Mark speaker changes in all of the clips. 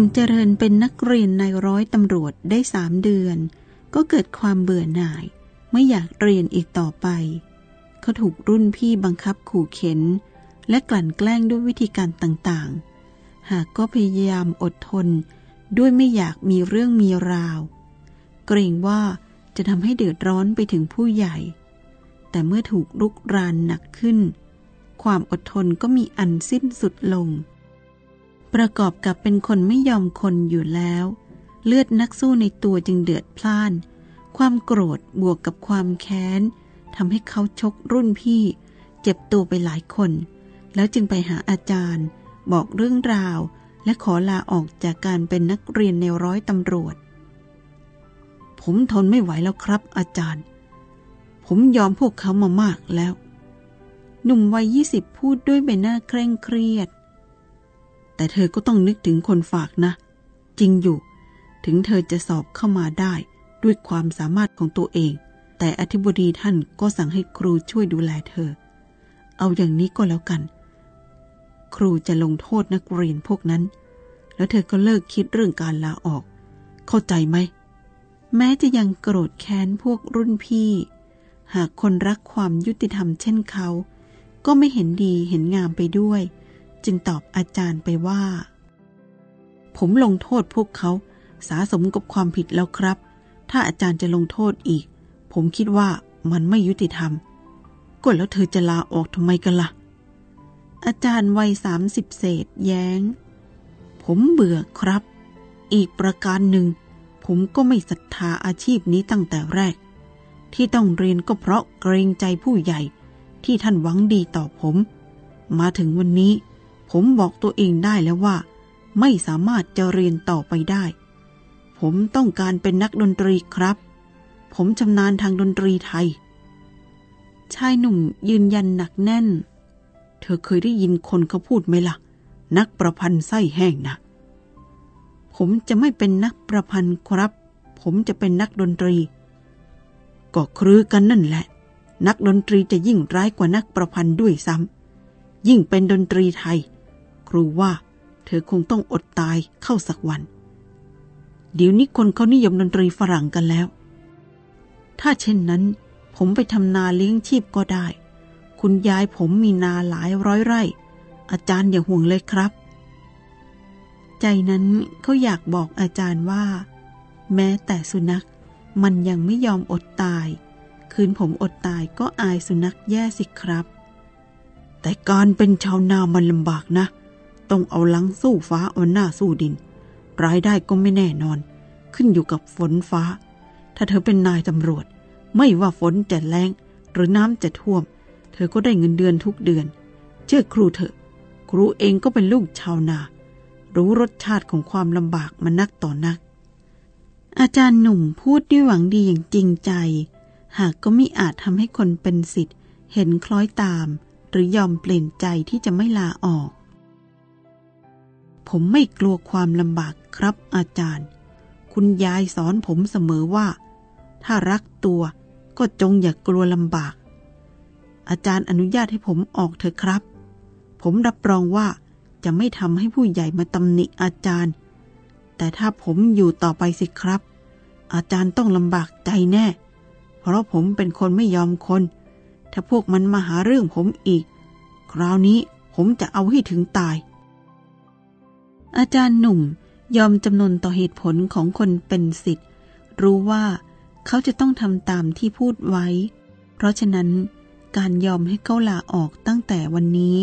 Speaker 1: นุ่มเจริญเป็นนักเรียนในร้อยตำรวจได้สามเดือน ก็เกิดความเบื่อหน่าย ไม่อยากเรียนอีกต่อไป เขาถูกรุ่นพี่บังคับขู่เข็น และกลั่นแกล้งด้วยวิธีการต่างๆ หากก็พยายามอดทน ด้วยไม่อยากมีเรื่องมีราว เกรงว่าจะทำให้เดือดร้อนไปถึงผู้ใหญ่ แต่เมื่อถูกลุกรานหนักขึ้น ความอดทนก็มีอันสิ้นสุดลง ประกอบกับเป็นคนไม่ยอมคนอยู่แล้ว เลือดนักสู้ในตัวจึงเดือดพล่าน ความโกรธบวกกับความแค้นทำให้เขาชกรุ่นพี่ เจ็บตัวไปหลายคน แล้วจึงไปหาอาจารย์ บอกเรื่องราว และขอลาออกจากการเป็นนักเรียนในร้อยตำรวจ ผมทนไม่ไหวแล้วครับ อาจารย์ ผมยอมพวกเขามามากแล้ว หนุ่มวัยยี่สิบพูดด้วยใบหน้าเคร่งเครียด แต่เธอก็ต้องนึกถึงคนฝากนะ จริงอยู่ ถึงเธอจะสอบเข้ามาได้ด้วยความสามารถของตัวเอง แต่อธิบดีท่านก็สั่งให้ครูช่วยดูแลเธอ เอาอย่างนี้ก็แล้วกัน ครูจะลงโทษนักเรียนพวกนั้น แล้วเธอก็เลิกคิดเรื่องการลาออก เข้าใจไหม แม้จะยังโกรธแค้นพวกรุ่นพี่ หากคนรักความยุติธรรมเช่นเขา ก็ไม่เห็นดีเห็นงามไปด้วย จึงตอบอาจารย์ไปว่า ผมลงโทษพวกเขาสาสมกับความผิดแล้วครับ ถ้าอาจารย์จะลงโทษอีก ผมคิดว่ามันไม่ยุติธรรม ก็แล้วเธอจะลาออกทำไมกันละ่ะ อาจารย์วัยสามสิบเศษแย้ง ผมเบื่อครับ อีกประการหนึ่ง ผมก็ไม่ศรัทธาอาชีพนี้ตั้งแต่แรก ที่ต้องเรียนก็เพราะเกรงใจผู้ใหญ่ที่ท่านหวังดีต่อผม มาถึงวันนี้ ผมบอกตัวเองได้แล้วว่า ไม่สามารถจะเรียนต่อไปได้ ผมต้องการเป็นนักดนตรีครับ ผมชำนาญทางดนตรีไทย ชายหนุ่มยืนยันหนักแน่น เธอเคยได้ยินคนเขาพูดไหมละ่ะ นักประพันธ์ไส้แห้งนะ ผมจะไม่เป็นนักประพันธ์ครับ ผมจะเป็นนักดนตรี ก็ครือกันนั่นแหละ นักดนตรีจะยิ่งร้ายกว่านักประพันธ์ด้วยซ้ำยิ่งเป็นดนตรีไทย ครูว่า เธอคงต้องอดตายเข้าสักวัน เดี๋ยวนี้คนเขานิยมดนตรีฝรั่งกันแล้ว ถ้าเช่นนั้น ผมไปทำนาเลี้ยงชีพก็ได้ คุณยายผมมีนาหลายร้อยไร่ อาจารย์อย่าห่วงเลยครับ ใจนั้นเขาอยากบอกอาจารย์ว่า แม้แต่สุนัขมันยังไม่ยอมอดตาย คืนผมอดตายก็อายสุนัขแย่สิครับ แต่การเป็นชาวนามันลำบากนะ ต้องเอาหลังสู้ฟ้าเอาหน้าสู้ดิน รายได้ก็ไม่แน่นอน ขึ้นอยู่กับฝนฟ้า ถ้าเธอเป็นนายตำรวจ ไม่ว่าฝนจะแรงหรือน้ำจะท่วม เธอก็ได้เงินเดือนทุกเดือน เชื่อครูเถอะ ครูเองก็เป็นลูกชาวนา รู้รสชาติของความลำบากมานักต่อนัก อาจารย์หนุ่มพูดด้วยหวังดีอย่างจริงใจ หากก็ไม่อาจทำให้คนเป็นสิทธิ์ เห็นคล้อยตาม หรือยอมเปลี่ยนใจที่จะไม่ลาออก ผมไม่กลัวความลำบากครับอาจารย์ คุณยายสอนผมเสมอว่า ถ้ารักตัวก็จงอย่ากกลัวลำบาก อาจารย์อนุญาตให้ผมออกเถอะครับ ผมรับรองว่าจะไม่ทำให้ผู้ใหญ่มาตำหนิอาจารย์ แต่ถ้าผมอยู่ต่อไปสิครับ อาจารย์ต้องลำบากใจแน่ เพราะผมเป็นคนไม่ยอมคน ถ้าพวกมันมาหาเรื่องผมอีก คราวนี้ผมจะเอาให้ถึงตาย อาจารย์หนุ่มยอมจำนนต่อเหตุผลของคนเป็นสิทธิ์รู้ว่าเขาจะต้องทำตามที่พูดไว้ เพราะฉะนั้นการยอมให้เขาลาออกตั้งแต่วันนี้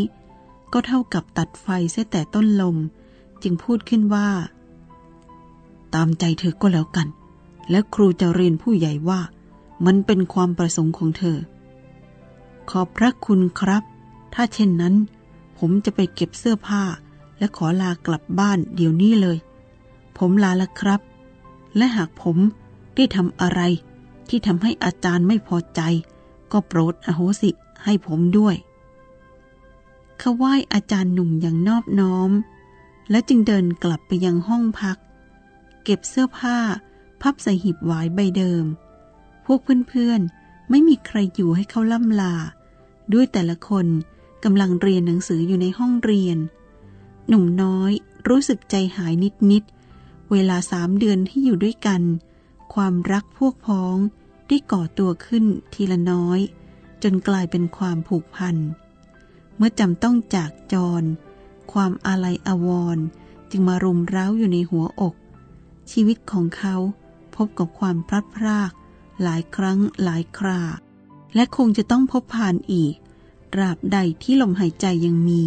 Speaker 1: ก็เท่ากับตัดไฟเสียแต่ต้นลม จึงพูดขึ้นว่า ตามใจเธอก็แล้วกัน และครูจะเรียนผู้ใหญ่ว่า มันเป็นความประสงค์ของเธอ ขอบพระคุณครับ ถ้าเช่นนั้น ผมจะไปเก็บเสื้อผ้า และขอลากลับบ้านเดี๋ยวนี้เลย ผมลาละครับ และหากผมได้ทำอะไร ที่ทำให้อาจารย์ไม่พอใจ ก็โปรดอโหสิให้ผมด้วยเขาไหว้อาจารย์หนุ่มอย่างนอบน้อม และจึงเดินกลับไปยังห้องพัก เก็บเสื้อผ้า พับใส่หีบหวายใบเดิม พวกเพื่อนๆ ไม่มีใครอยู่ให้เขาล่ำลา ด้วยแต่ละคนกำลังเรียนหนังสืออยู่ในห้องเรียน หนุ่มน้อยรู้สึกใจหายนิดๆ เวลาสามเดือนที่อยู่ด้วยกัน ความรักพวกพ้องได้ก่อตัวขึ้นทีละน้อย จนกลายเป็นความผูกพัน เมื่อจำต้องจากจร ความอาลัยอาวรณ์จึงมารุมเร้าอยู่ในหัวอก ชีวิตของเขาพบกับความพลัดพราก หลายครั้งหลายครา และคงจะต้องพบผ่านอีกตราบใดที่ลมหายใจยังมี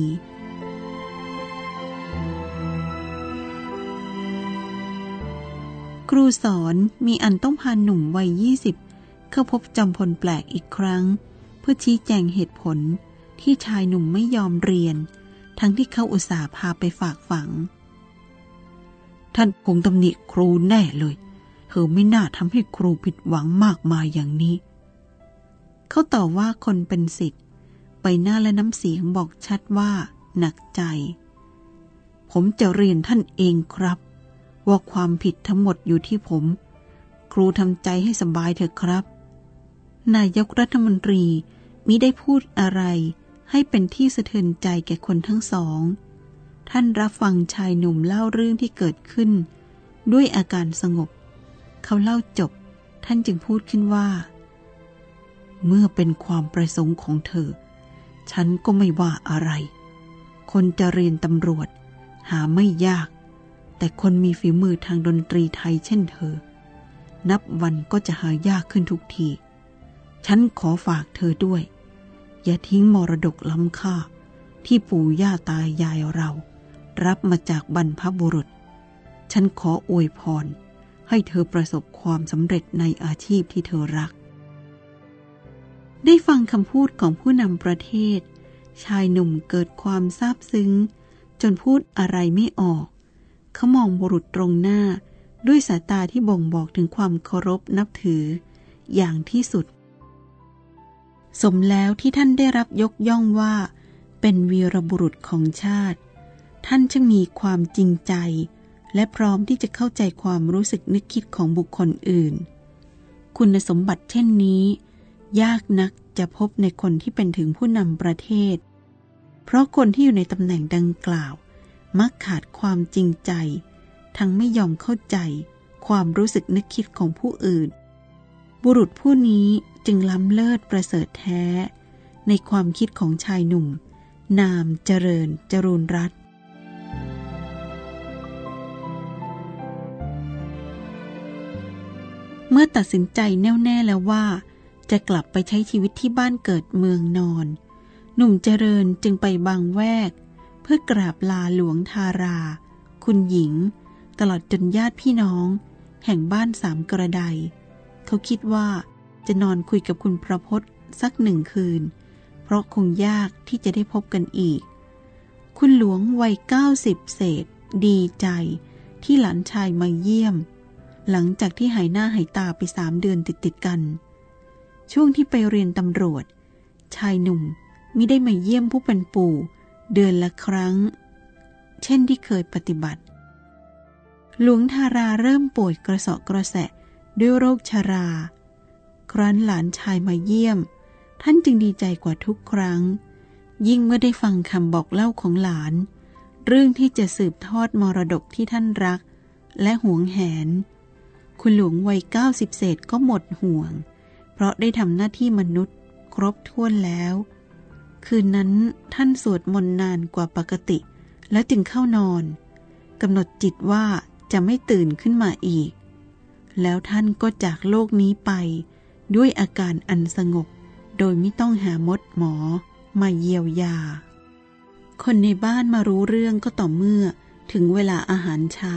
Speaker 1: ครูสอนมีอันต้องพาหนุ่มวัยยี่สิบเข้าพบจำพลแปลกอีกครั้ง เพื่อชี้แจงเหตุผลที่ชายหนุ่มไม่ยอมเรียน ทั้งที่เขาอุตส่าห์พาไปฝากฝัง ท่านคงตำหนิครูแน่เลย เธอไม่น่าทำให้ครูผิดหวังมากมายอย่างนี้ เขาต่อว่าคนเป็นสิทธิ์ใบหน้าและน้ำเสียงบอกชัดว่า หนักใจ ผมจะเรียนท่านเองครับ ว่าความผิดทั้งหมดอยู่ที่ผม ครูทำใจให้สบายเถอะครับ นายกรัฐมนตรีมิได้พูดอะไร ให้เป็นที่สะเทือนใจแก่คนทั้งสอง ท่านรับฟังชายหนุ่มเล่าเรื่องที่เกิดขึ้น ด้วยอาการสงบ เขาเล่าจบ ท่านจึงพูดขึ้นว่า เมื่อเป็นความประสงค์ของเธอ ฉันก็ไม่ว่าอะไร คนจะเรียนตำรวจ หาไม่ยาก แต่คนมีฝีมือทางดนตรีไทยเช่นเธอ นับวันก็จะหายากขึ้นทุกที ฉันขอฝากเธอด้วย อย่าทิ้งมรดกล้ำค่า ที่ปู่ย่าตายายเรา รับมาจากบรรพบุรุษ ฉันขออวยพร ให้เธอประสบความสำเร็จในอาชีพที่เธอรัก ได้ฟังคำพูดของผู้นำประเทศ ชายหนุ่มเกิดความซาบซึ้ง จนพูดอะไรไม่ออก เขามองบุรุษตรงหน้า ด้วยสายตาที่บ่งบอกถึงความเคารพนับถือ อย่างที่สุด สมแล้วที่ท่านได้รับยกย่องว่า เป็นวีรบุรุษของชาติ ท่านช่างมีความจริงใจ และพร้อมที่จะเข้าใจความรู้สึกนึกคิดของบุคคลอื่น คุณสมบัติเช่นนี้ ยากนักจะพบในคนที่เป็นถึงผู้นำประเทศ เพราะคนที่อยู่ในตำแหน่งดังกล่าว มักขาดความจริงใจ ทั้งไม่ยอมเข้าใจ ความรู้สึกนึกคิดของผู้อื่น บุรุษผู้นี้จึงล้ำเลิศประเสริฐแท้ ในความคิดของชายหนุ่ม นามเจริญจรูนรัตเมื่อตัดสินใจแน่วแน่แล้วว่า จะกลับไปใช้ชีวิตที่บ้านเกิดเมืองนอน หนุ่มเจริญจึงไปบางแวก เพื่อกราบลาหลวงทารา คุณหญิง ตลอดจนญาติพี่น้อง แห่งบ้านสามกระได เขาคิดว่าจะนอนคุยกับคุณพระพศสักหนึ่งคืน เพราะคงยากที่จะได้พบกันอีก คุณหลวงวัยเก้าสิบเศษ ดีใจที่หลานชายมาเยี่ยม หลังจากที่หายหน้าหายตาไปสามเดือนติดๆกัน ช่วงที่ไปเรียนตำรวจ ชายหนุ่มมิได้มาเยี่ยมผู้เป็นปู่ เดือนละครั้ง เช่นที่เคยปฏิบัติ หลวงทาราเริ่มป่วยกระสอบกระแสะด้วยโรคชารา ครั้นหลานชายมาเยี่ยม ท่านจึงดีใจกว่าทุกครั้ง ยิ่งเมื่อได้ฟังคำบอกเล่าของหลาน เรื่องที่จะสืบทอดมรดกที่ท่านรัก และหวงแหน คุณหลวงวัยเก้าสิบเศษก็หมดห่วง เพราะได้ทำหน้าที่มนุษย์ ครบถ้วนแล้ว คืนนั้นท่านสวดมนต์นานกว่าปกติ แล้วจึงเข้านอนกำหนดจิตว่าจะไม่ตื่นขึ้นมาอีก แล้วท่านก็จากโลกนี้ไป ด้วยอาการอันสงบ โดยไม่ต้องหามดหมอ มาเยียวยา คนในบ้านมารู้เรื่องก็ต่อเมื่อถึงเวลาอาหารเช้า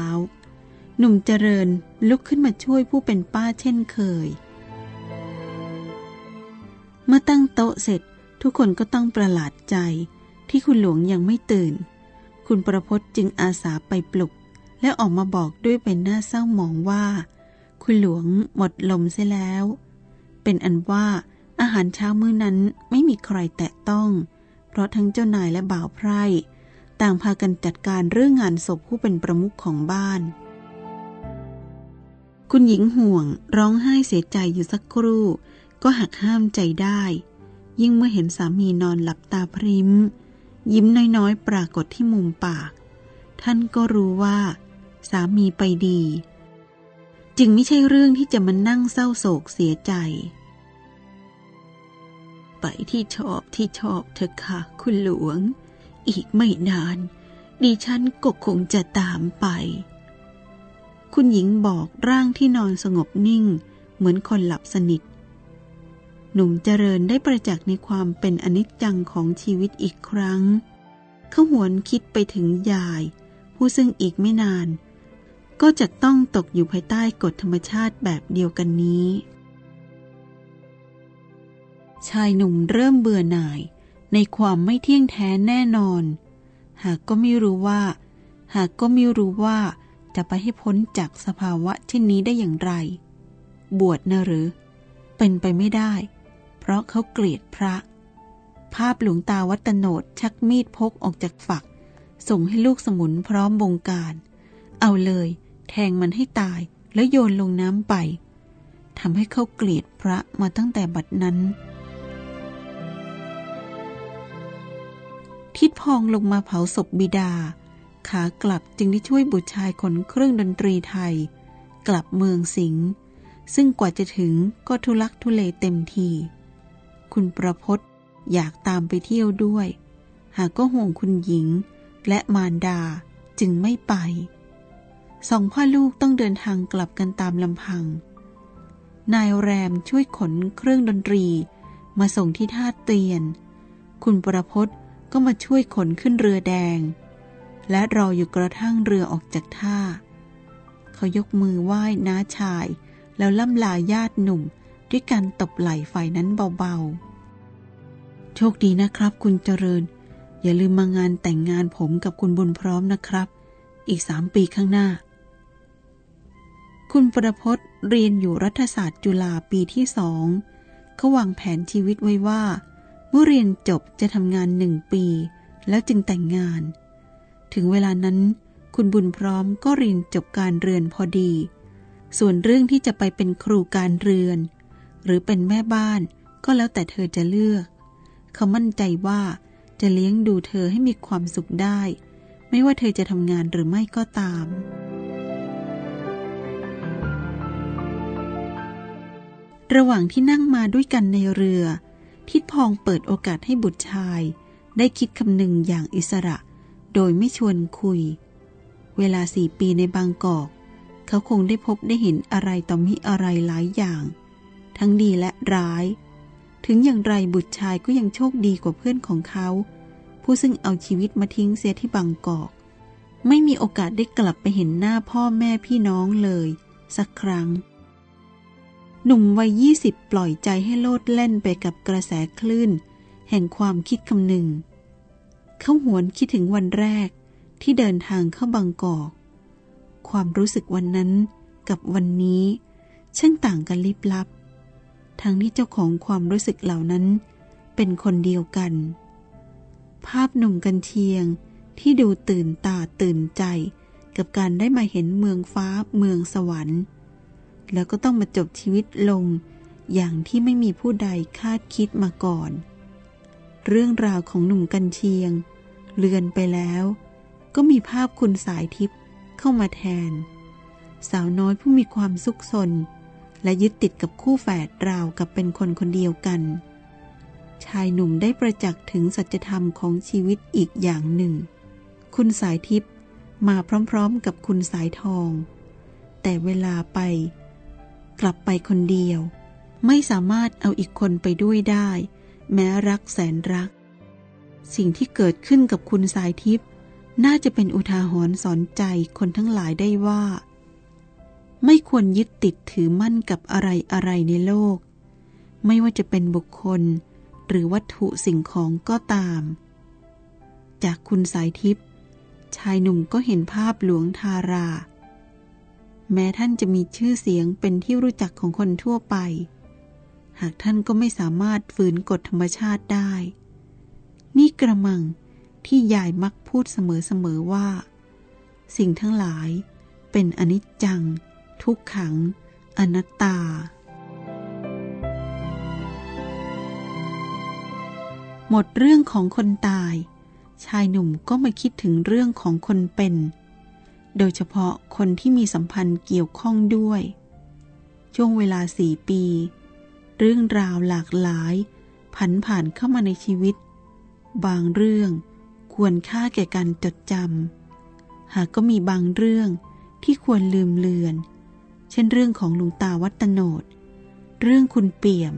Speaker 1: หนุ่มเจริญลุกขึ้นมาช่วยผู้เป็นป้าเช่นเคย เมื่อตั้งโต๊ะเสร็จ ทุกคนก็ต้องประหลาดใจที่คุณหลวงยังไม่ตื่น คุณประพศจึงอาสาไปปลุก และออกมาบอกด้วยเป็นหน้าเศร้าหมองว่า คุณหลวงหมดลมเสียแล้ว เป็นอันว่าอาหารเช้ามื้อนั้นไม่มีใครแตะต้อง เพราะทั้งเจ้านายและบ่าวไพร่ ต่างพากันจัดการเรื่องงานศพผู้เป็นประมุขของบ้าน คุณหญิงห่วงร้องไห้เสียใจอยู่สักครู่ ก็หักห้ามใจได้ ยิ่งเมื่อเห็นสามีนอนหลับตาพริมยิ้มน้อยๆ ปรากฏที่มุมปาก ท่านก็รู้ว่า สามีไปดี จึงไม่ใช่เรื่องที่จะมานั่งเศร้าโศกเสียใจ ไปที่ชอบที่ชอบเถอะค่ะ คุณหลวง อีกไม่นาน ดิฉันก็คงจะตามไป คุณหญิงบอกร่างที่นอนสงบนิ่ง เหมือนคนหลับสนิท หนุ่มเจริญได้ประจักษ์ในความเป็นอนิจจังของชีวิตอีกครั้ง เขาหวนคิดไปถึงยาย ผู้ซึ่งอีกไม่นาน ก็จะต้องตกอยู่ภายใต้กฎธรรมชาติแบบเดียวกันนี้ ชายหนุ่มเริ่มเบื่อหน่าย ในความไม่เที่ยงแท้แน่นอน หากก็ไม่รู้ว่า หากก็ไม่รู้ว่าจะไปให้พ้นจากสภาวะเช่นนี้ได้อย่างไร บวชนะหรือ เป็นไปไม่ได้ เพราะเขาเกลียดพระ ภาพหลวงตาวัตโนดชักมีดพกออกจากฝัก ส่งให้ลูกสมุนพร้อมบงการ เอาเลย แทงมันให้ตายแล้วโยนลงน้ำไปทำให้เขาเกลียดพระมาตั้งแต่บัดนั้น ทิดพองลงมาเผาศพบิดา ขากลับจึงได้ช่วยบุตรชายขนเครื่องดนตรีไทย กลับเมืองสิงห์ซึ่งกว่าจะถึงก็ทุลักทุเลเต็มที คุณประพศอยากตามไปเที่ยวด้วย หากก็ห่วงคุณหญิง และมารดาจึงไม่ไป สองพ่อลูกต้องเดินทางกลับกันตามลำพัง นายแรมช่วยขนเครื่องดนตรี มาส่งที่ท่าเตียน คุณประพศก็มาช่วยขนขึ้นเรือแดง และรออยู่กระทั่งเรือออกจากท่า เขายกมือไหว้น้าชาย แล้วล่ำลาญาติหนุ่ม ด้วยการตบไหล่ฝ่ายนั้นเบาๆ โชคดีนะครับ คุณเจริญ อย่าลืมมางานแต่งงานผมกับคุณบุญพร้อมนะครับ อีกสามปีข้างหน้า คุณประพศเรียนอยู่รัฐศาสตร์จุฬาปีที่สองเขาวางแผนชีวิตไว้ว่า เมื่อเรียนจบจะทำงานหนึ่งปี แล้วจึงแต่งงาน ถึงเวลานั้น คุณบุญพร้อมก็เรียนจบการเรือนพอดี ส่วนเรื่องที่จะไปเป็นครูการเรือน หรือเป็นแม่บ้านก็แล้วแต่เธอจะเลือก เขามั่นใจว่าจะเลี้ยงดูเธอให้มีความสุขได้ ไม่ว่าเธอจะทำงานหรือไม่ก็ตาม ระหว่างที่นั่งมาด้วยกันในเรือ ทิดพองเปิดโอกาสให้บุตรชาย ได้คิดคำนึงอย่างอิสระ โดยไม่ชวนคุย เวลาสี่ปีในบางกอก เขาคงได้พบได้เห็นอะไรต่อมิอะไรหลายอย่าง ทั้งดีและร้าย ถึงอย่างไรบุตรชายก็ยังโชคดีกว่าเพื่อนของเขา ผู้ซึ่งเอาชีวิตมาทิ้งเสียที่บางกอก ไม่มีโอกาสได้กลับไปเห็นหน้าพ่อแม่พี่น้องเลย สักครั้ง หนุ่มวัยยี่สิบปล่อยใจให้โลดเล่นไปกับกระแสคลื่น แห่งความคิดคำหนึ่ง เขาหวนคิดถึงวันแรกที่เดินทางเข้าบางกอก ความรู้สึกวันนั้นกับวันนี้ช่างต่างกันลิบลับ ทั้งที่เจ้าของความรู้สึกเหล่านั้น เป็นคนเดียวกัน ภาพหนุ่มกันเชียงที่ดูตื่นตาตื่นใจกับการได้มาเห็นเมืองฟ้าเมืองสวรรค์ แล้วก็ต้องมาจบชีวิตลงอย่างที่ไม่มีผู้ใดคาดคิดมาก่อน เรื่องราวของหนุ่มกันเชียง เลือนไปแล้ว ก็มีภาพคุณสายทิพย์เข้ามาแทน สาวน้อยผู้มีความสุขสน และยึดติดกับคู่แฝดราวกับเป็นคนคนเดียวกัน ชายหนุ่มได้ประจักษ์ถึงสัจธรรมของชีวิตอีกอย่างหนึ่ง คุณสายทิพย์มาพร้อมๆกับคุณสายทอง แต่เวลาไป กลับไปคนเดียว ไม่สามารถเอาอีกคนไปด้วยได้ แม้รักแสนรัก สิ่งที่เกิดขึ้นกับคุณสายทิพย์น่าจะเป็นอุทาหรณ์สอนใจคนทั้งหลายได้ว่า ไม่ควรยึดติดถือมั่นกับอะไรอะไรในโลก ไม่ว่าจะเป็นบุคคล หรือวัตถุสิ่งของก็ตาม จากคุณสายทิพย์ชายหนุ่มก็เห็นภาพหลวงทารา แม้ท่านจะมีชื่อเสียงเป็นที่รู้จักของคนทั่วไป หากท่านก็ไม่สามารถฝืนกฎธรรมชาติได้ นี่กระมังที่ยายมักพูดเสมอๆว่า สิ่งทั้งหลายเป็นอนิจจัง ทุกขัง อนัตตา หมดเรื่องของคนตาย ชายหนุ่มก็มาคิดถึงเรื่องของคนเป็น โดยเฉพาะคนที่มีสัมพันธ์เกี่ยวข้องด้วย ช่วงเวลาสี่ปี เรื่องราวหลากหลาย ผันผ่านเข้ามาในชีวิต บางเรื่องควรค่าแก่การจดจำหากก็มีบางเรื่องที่ควรลืมเลือน เช่นเรื่องของลุงตาวัตโนดเรื่องคุณเปี่ยม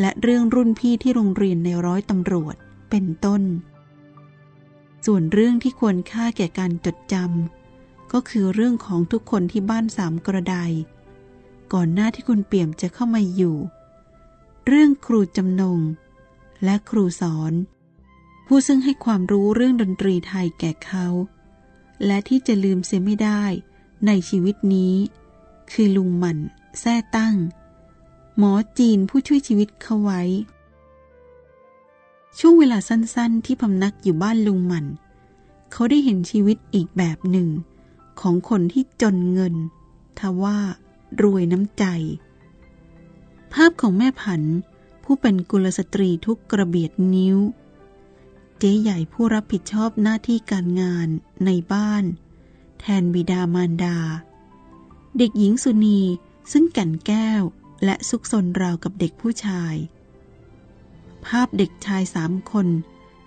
Speaker 1: และเรื่องรุ่นพี่ที่โรงเรียนในร้อยตำรวจเป็นต้น ส่วนเรื่องที่ควรค่าแก่การจดจำก็คือเรื่องของทุกคนที่บ้านสามกระไดก่อนหน้าที่คุณเปี่ยมจะเข้ามาอยู่ เรื่องครูจำนง และครูสอน ผู้ซึ่งให้ความรู้เรื่องดนตรีไทยแก่เขา และที่จะลืมเสียไม่ได้ในชีวิตนี้ คือลุงหมันแท้ตั้ง หมอจีนผู้ช่วยชีวิตเขาไว้ ช่วงเวลาสั้นๆ ที่พำนักอยู่บ้านลุงหมัน เขาได้เห็นชีวิตอีกแบบหนึ่ง ของคนที่จนเงินทว่ารวยน้ำใจ ภาพของแม่ผันผู้เป็นกุลสตรีทุกกระเบียดนิ้ว เจ๊ใหญ่ผู้รับผิดชอบหน้าที่การงานในบ้าน แทนบิดามารดา เด็กหญิงสุนีซึ่งแก่นแก้วและซุกซนราวกับเด็กผู้ชาย ภาพเด็กชายสามคน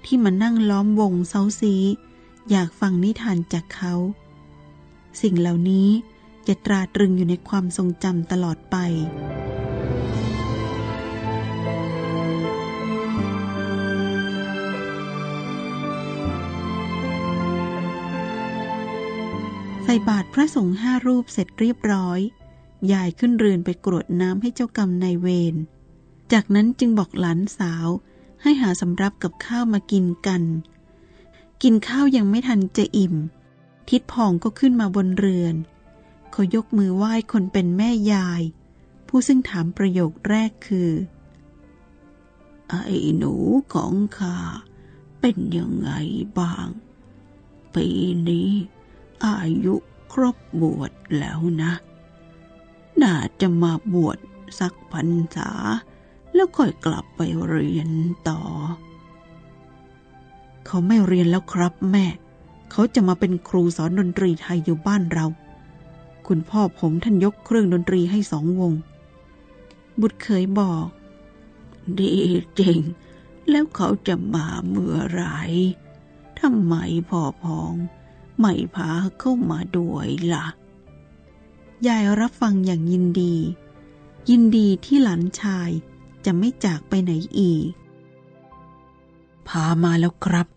Speaker 1: ที่มานั่งล้อมวงเซาซี อยากฟังนิทานจากเขา สิ่งเหล่านี้จะตราตรึงอยู่ในความทรงจำตลอดไป ส่บาตรพระสงฆ์ห้ารูปเสร็จเรียบร้อย ยายขึ้นเรือนไปกรวดน้ำให้เจ้ากรรมนายเวร จากนั้นจึงบอกหลานสาวให้หาสำรับกับข้าวมากินกัน กินข้าวยังไม่ทันจะอิ่ม ทิดพองก็ขึ้นมาบนเรือน เขายกมือไหว้คนเป็นแม่ยาย ผู้ซึ่งถามประโยคแรกคือไอ้หนูของข้าเป็นยังไงบ้าง ปีนี้ อายุครบบวชแล้วนะ น่าจะมาบวชสักพรรษา แล้วค่อยกลับไปเรียนต่อ เขาไม่เรียนแล้วครับแม่ เขาจะมาเป็นครูสอนดนตรีไทยอยู่บ้านเรา คุณพ่อผมท่านยกเครื่องดนตรีให้สองวง บุตรเคยบอก ดีจริง แล้วเขาจะมาเมื่อไรทำไมพ่อพอง ไม่พาเข้ามาด้วยละ่ะ ยายรับฟังอย่างยินดี ยินดีที่หลานชายจะไม่จากไปไหนอีก พามาแล้วครับ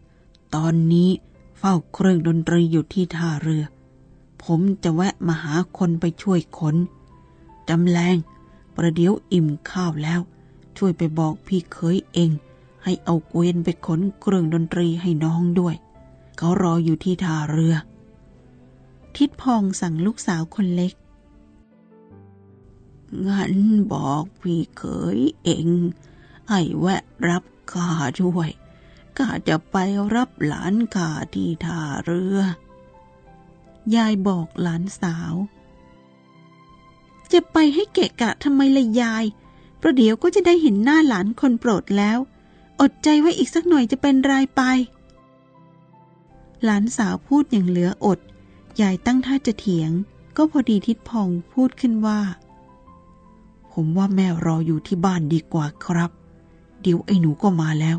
Speaker 1: ตอนนี้เฝ้าเครื่องดนตรีอยู่ที่ท่าเรือ ผมจะแวะมาหาคนไปช่วยขนจำแรงประเดี๋ยวอิ่มข้าวแล้ว ช่วยไปบอกพี่เคยเอง ให้เอาเกวียนไปขนเครื่องดนตรีให้น้องด้วย เขารออยู่ที่ท่าเรือ ทิดพองสั่งลูกสาวคนเล็ก งั้นบอกพี่เขยเองให้แวะรับข้าด้วยข้าจะไปรับหลานข้าที่ท่าเรือ ยายบอกหลานสาว จะไปให้เกะกะทำไมละยาย ประเดี๋ยวก็จะได้เห็นหน้าหลานคนโปรดแล้ว อดใจไว้อีกสักหน่อยจะเป็นรายไป หลานสาวพูดอย่างเหลืออด ยายตั้งท่าจะเถียง ก็พอดีทิดพองพูดขึ้นว่า ผมว่าแม่รออยู่ที่บ้านดีกว่าครับ เดี๋ยวไอ้หนูก็มาแล้ว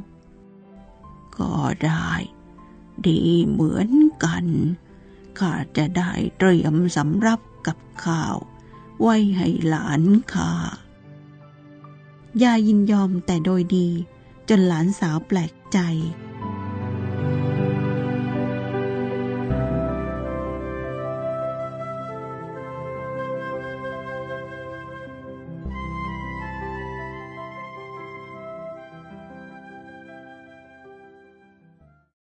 Speaker 1: ก็ได้ ดีเหมือนกันข้าจะได้เตรียมสำรับกับข้าว ไว้ให้หลานข้ายายยินยอมแต่โดยดี จนหลานสาวแปลกใจ